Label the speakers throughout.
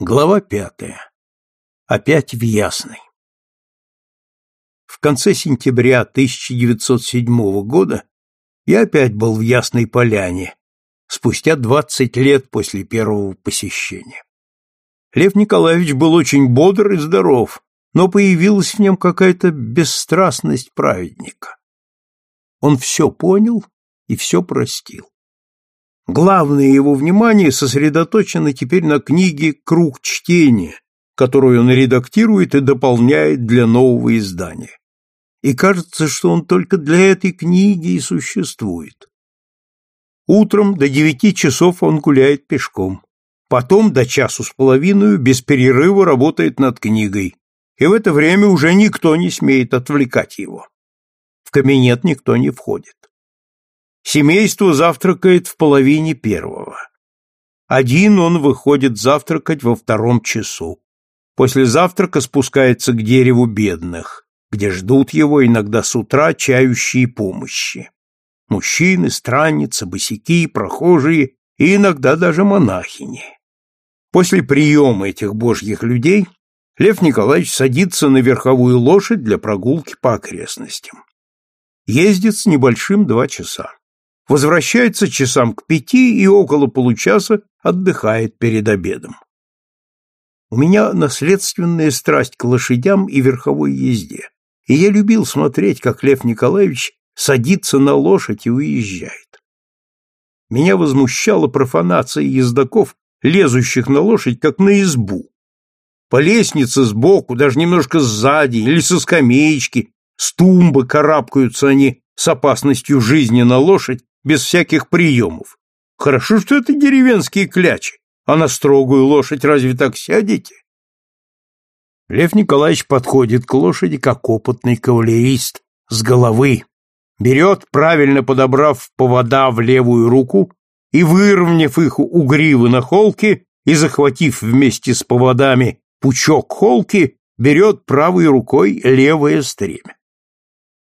Speaker 1: Глава пятая. Опять в Ясной. В конце сентября 1907 года я опять был в Ясной Поляне, спустя 20 лет после первого посещения. Лев Николаевич был очень бодр и здоров, но появилась в нем какая-то бесстрастность праведника. Он все понял и все простил. Главное его внимание сосредоточено теперь на книге «Круг чтения», которую он редактирует и дополняет для нового издания. И кажется, что он только для этой книги и существует. Утром до девяти часов он гуляет пешком. Потом до часу с половиной без перерыва работает над книгой. И в это время уже никто не смеет отвлекать его. В кабинет никто не входит. Семейство завтракает в половине первого. Один он выходит завтракать во втором часу. После завтрака спускается к дереву бедных, где ждут его иногда с утра чающие помощи. Мужчины, странницы, босяки, прохожие и иногда даже монахини. После приема этих божьих людей Лев Николаевич садится на верховую лошадь для прогулки по окрестностям. Ездит с небольшим два часа возвращается часам к пяти и около получаса отдыхает перед обедом. У меня наследственная страсть к лошадям и верховой езде, и я любил смотреть, как Лев Николаевич садится на лошадь и уезжает. Меня возмущала профанация ездаков, лезущих на лошадь, как на избу. По лестнице сбоку, даже немножко сзади или со скамеечки, с тумбы карабкаются они с опасностью жизни на лошадь без всяких приемов. Хорошо, что это деревенские клячи, а на строгую лошадь разве так сядете? Лев Николаевич подходит к лошади, как опытный кавалерист, с головы, берет, правильно подобрав повода в левую руку и, выровняв их у гривы на холке и захватив вместе с поводами пучок холки, берет правой рукой левое стремя.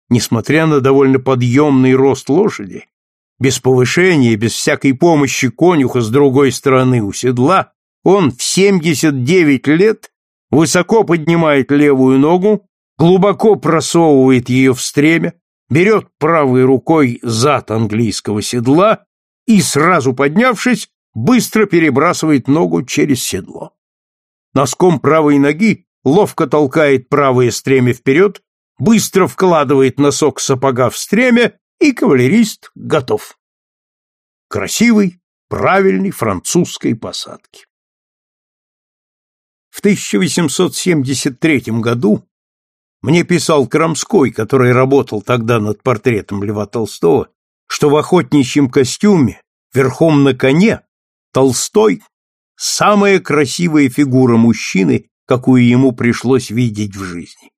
Speaker 1: Несмотря на довольно подъемный рост лошади, без повышения, без всякой помощи конюха с другой стороны у седла, он в 79 лет высоко поднимает левую ногу, глубоко просовывает ее в стремя, берет правой рукой зад английского седла и, сразу поднявшись, быстро перебрасывает ногу через седло. Носком правой ноги ловко толкает правое стремя вперед, быстро вкладывает носок сапога в стремя и кавалерист готов. Красивый, правильный французской посадки. В 1873 году мне писал Крамской, который работал тогда над портретом Льва Толстого, что в охотничьем костюме, верхом на коне, Толстой – самая красивая фигура мужчины, какую ему пришлось видеть в жизни.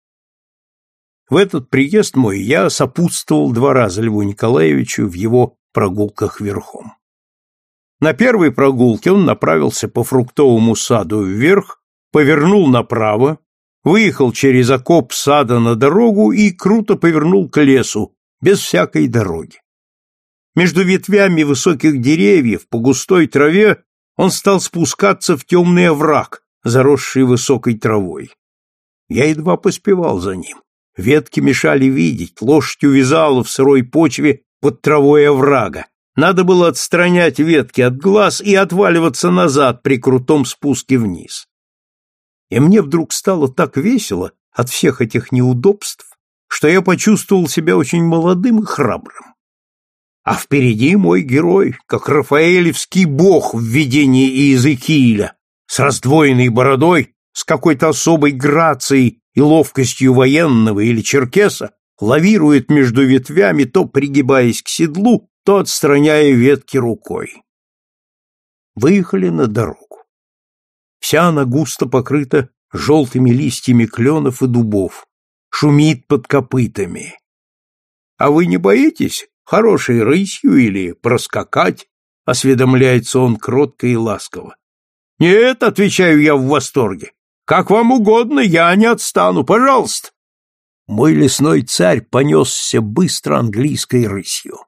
Speaker 1: В этот приезд мой я сопутствовал два раза Льву Николаевичу в его прогулках верхом. На первой прогулке он направился по фруктовому саду вверх, повернул направо, выехал через окоп сада на дорогу и круто повернул к лесу, без всякой дороги. Между ветвями высоких деревьев по густой траве он стал спускаться в темный овраг, заросший высокой травой. Я едва поспевал за ним. Ветки мешали видеть, лошадь увязала в сырой почве под травой оврага. Надо было отстранять ветки от глаз и отваливаться назад при крутом спуске вниз. И мне вдруг стало так весело от всех этих неудобств, что я почувствовал себя очень молодым и храбрым. А впереди мой герой, как рафаэлевский бог в видении Иезекииля, с раздвоенной бородой, с какой-то особой грацией и ловкостью военного или черкеса лавирует между ветвями, то пригибаясь к седлу, то отстраняя ветки рукой. Выехали на дорогу. Вся она густо покрыта желтыми листьями кленов и дубов, шумит под копытами. А вы не боитесь хорошей рысью или проскакать? Осведомляется он кротко и ласково. Нет, отвечаю я в восторге. Как вам угодно, я не отстану, пожалуйста. Мой лесной царь понесся быстро английской рысью.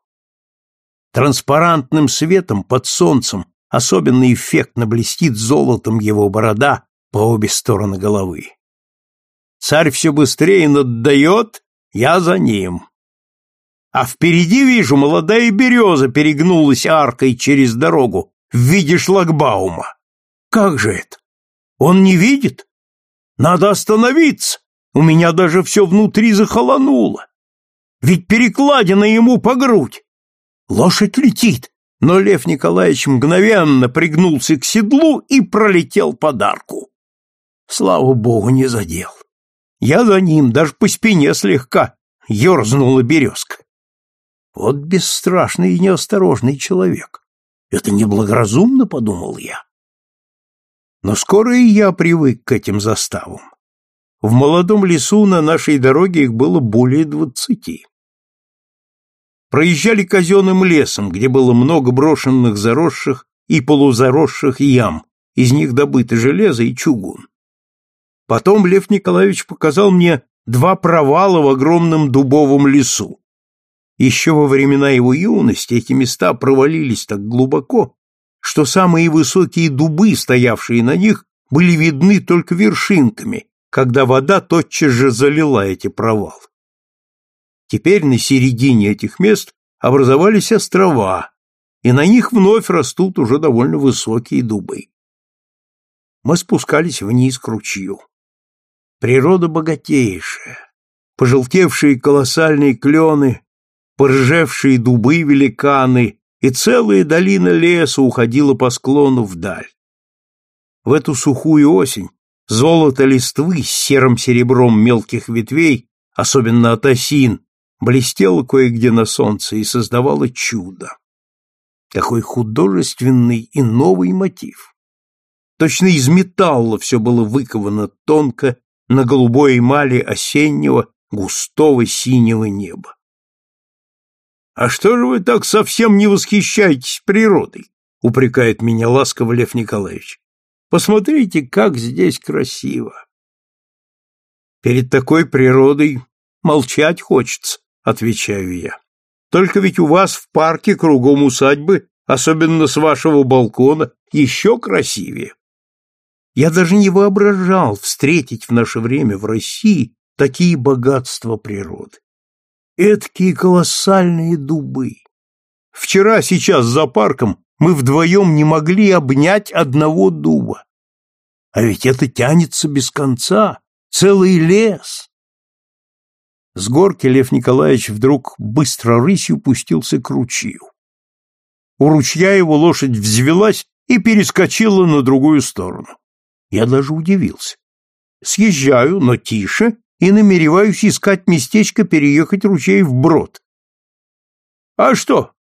Speaker 1: Транспарантным светом под солнцем особенно эффектно блестит золотом его борода по обе стороны головы. Царь все быстрее наддает, я за ним. А впереди вижу, молодая береза перегнулась аркой через дорогу в виде шлагбаума. Как же это? Он не видит? Надо остановиться. У меня даже все внутри захолонуло. Ведь перекладина ему по грудь. Лошадь летит, но Лев Николаевич мгновенно пригнулся к седлу и пролетел подарку. Слава богу, не задел. Я за ним, даже по спине слегка ерзнула березка. Вот бесстрашный и неосторожный человек. Это неблагоразумно, подумал я. Но скоро и я привык к этим заставам. В молодом лесу на нашей дороге их было более двадцати. Проезжали казенным лесом, где было много брошенных заросших и полузаросших ям, из них добыто железо и чугун. Потом Лев Николаевич показал мне два провала в огромном дубовом лесу. Еще во времена его юности эти места провалились так глубоко, что самые высокие дубы, стоявшие на них, были видны только вершинками, когда вода тотчас же залила эти провалы. Теперь на середине этих мест образовались острова, и на них вновь растут уже довольно высокие дубы. Мы спускались вниз к ручью. Природа богатейшая, пожелтевшие колоссальные клены, поржевшие дубы-великаны, и целая долина леса уходила по склону вдаль. В эту сухую осень золото листвы с серым серебром мелких ветвей, особенно от осин, блестело кое-где на солнце и создавало чудо. Какой художественный и новый мотив. Точно из металла все было выковано тонко на голубой эмали осеннего густого синего неба. «А что же вы так совсем не восхищаетесь природой?» — упрекает меня ласково Лев Николаевич. «Посмотрите, как здесь красиво!» «Перед такой природой молчать хочется», — отвечаю я. «Только ведь у вас в парке кругом усадьбы, особенно с вашего балкона, еще красивее». Я даже не воображал встретить в наше время в России такие богатства природы. Эдкие колоссальные дубы. Вчера, сейчас за парком, мы вдвоем не могли обнять одного дуба. А ведь это тянется без конца, целый лес. С горки Лев Николаевич вдруг быстро рысью пустился к ручью. У ручья его лошадь взвелась и перескочила на другую сторону. Я даже удивился. Съезжаю, но тише, и намереваюсь искать местечко переехать ручей вброд. — А что,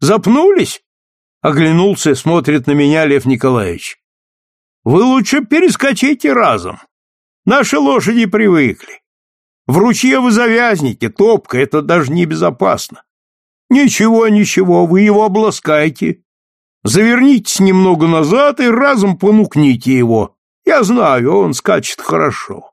Speaker 1: запнулись? — оглянулся, смотрит на меня Лев Николаевич. — Вы лучше перескочите разом. Наши лошади привыкли. В ручье вы завязнете, топка, это даже небезопасно. Ничего, ничего, вы его обласкайте. Завернитесь немного назад и разом понукните его. Я знаю, он скачет хорошо.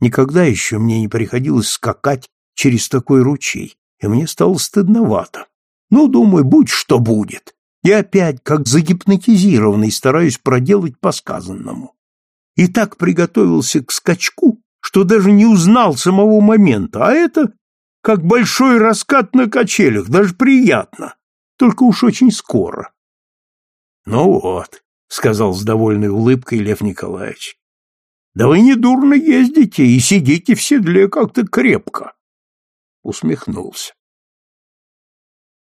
Speaker 1: Никогда еще мне не приходилось скакать через такой ручей, и мне стало стыдновато. Ну, думаю, будь что будет. И опять, как загипнотизированный, стараюсь проделать по сказанному. И так приготовился к скачку, что даже не узнал самого момента, а это как большой раскат на качелях, даже приятно, только уж очень скоро. — Ну вот, — сказал с довольной улыбкой Лев Николаевич, да вы не дурно ездите и сидите в седле как-то крепко. Усмехнулся.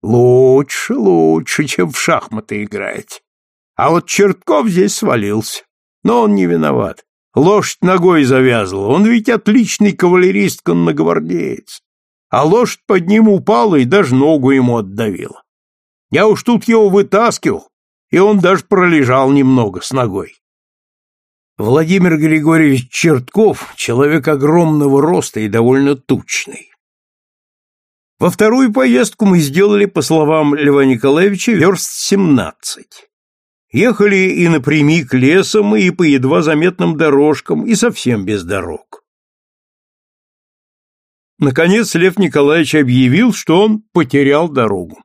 Speaker 1: Лучше, лучше, чем в шахматы играть. А вот Чертков здесь свалился. Но он не виноват. Лошадь ногой завязывала. Он ведь отличный кавалерист-конногвардеец. А лошадь под ним упала и даже ногу ему отдавила. Я уж тут его вытаскивал, и он даже пролежал немного с ногой. Владимир Григорьевич Чертков — человек огромного роста и довольно тучный. Во вторую поездку мы сделали, по словам Льва Николаевича, верст семнадцать. Ехали и напрямик лесом, и по едва заметным дорожкам, и совсем без дорог. Наконец Лев Николаевич объявил, что он потерял дорогу.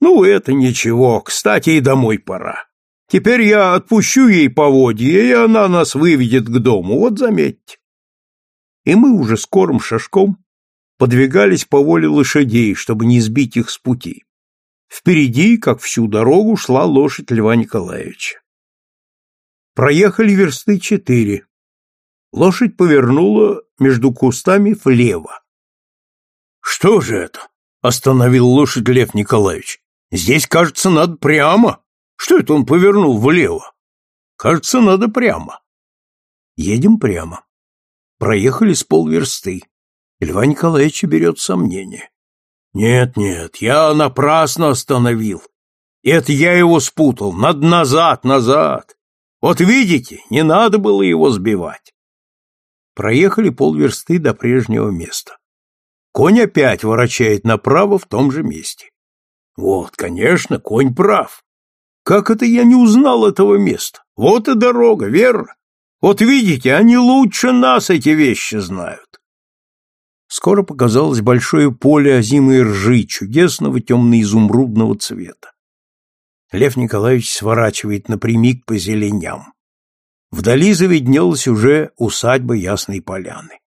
Speaker 1: Ну, это ничего, кстати, и домой пора. Теперь я отпущу ей поводья, и она нас выведет к дому, вот заметьте. И мы уже скорым шажком подвигались по воле лошадей, чтобы не сбить их с пути. Впереди, как всю дорогу, шла лошадь Льва Николаевича. Проехали версты четыре. Лошадь повернула между кустами влево. — Что же это? — остановил лошадь Лев Николаевич. — Здесь, кажется, надо прямо. Что это он повернул влево? Кажется, надо прямо. Едем прямо. Проехали с полверсты. Льва Николаевича берет сомнение. Нет, нет, я напрасно остановил. Это я его спутал. Надо назад, назад. Вот видите, не надо было его сбивать. Проехали полверсты до прежнего места. Конь опять ворочает направо в том же месте. Вот, конечно, конь прав. Как это я не узнал этого места? Вот и дорога, верно? Вот видите, они лучше нас эти вещи знают. Скоро показалось большое поле озимой ржи, чудесного темно-изумрудного цвета. Лев Николаевич сворачивает напрямик по зеленям. Вдали заведнелась уже усадьба Ясной Поляны.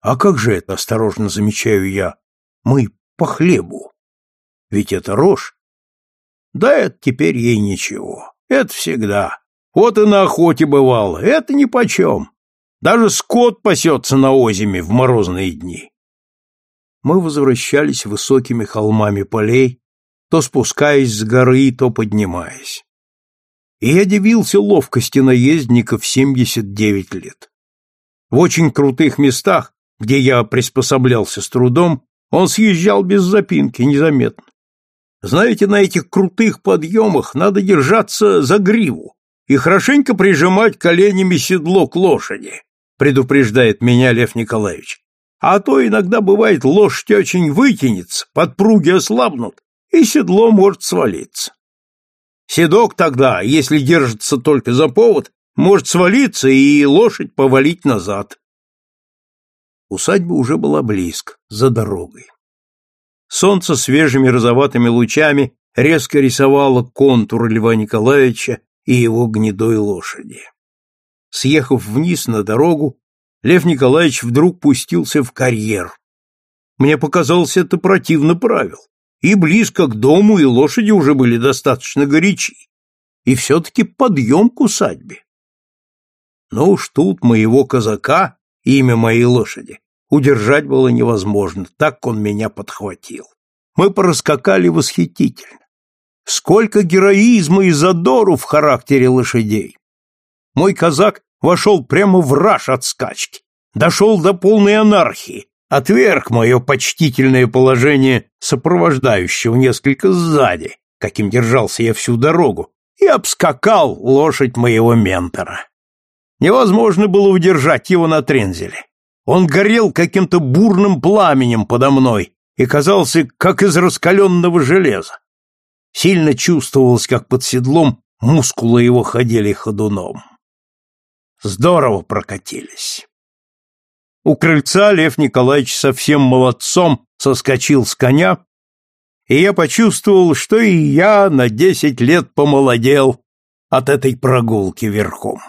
Speaker 1: А как же это, осторожно замечаю я, мы по хлебу? Ведь это рожь. Да это теперь ей ничего. Это всегда. Вот и на охоте бывало. Это нипочем. Даже скот пасется на озиме в морозные дни. Мы возвращались высокими холмами полей, то спускаясь с горы, то поднимаясь. И я дивился ловкости наездников 79 лет. В очень крутых местах, где я приспособлялся с трудом, он съезжал без запинки, незаметно. Знаете, на этих крутых подъемах надо держаться за гриву и хорошенько прижимать коленями седло к лошади, предупреждает меня Лев Николаевич. А то иногда бывает лошадь очень вытянется, подпруги ослабнут, и седло может свалиться. Седок тогда, если держится только за повод, может свалиться и лошадь повалить назад. Усадьба уже была близко, за дорогой. Солнце свежими розоватыми лучами резко рисовало контур Льва Николаевича и его гнедой лошади. Съехав вниз на дорогу, Лев Николаевич вдруг пустился в карьер. Мне показалось это противно правил. И близко к дому, и лошади уже были достаточно горячи. И все-таки подъем к усадьбе. Но уж тут моего казака, имя моей лошади, Удержать было невозможно, так он меня подхватил. Мы проскакали восхитительно. Сколько героизма и задору в характере лошадей! Мой казак вошел прямо в раж от скачки, дошел до полной анархии, отверг мое почтительное положение сопровождающего несколько сзади, каким держался я всю дорогу, и обскакал лошадь моего ментора. Невозможно было удержать его на трензеле. Он горел каким-то бурным пламенем подо мной и казался, как из раскаленного железа. Сильно чувствовалось, как под седлом мускулы его ходили ходуном. Здорово прокатились. У крыльца Лев Николаевич совсем молодцом соскочил с коня, и я почувствовал, что и я на десять лет помолодел от этой прогулки верхом.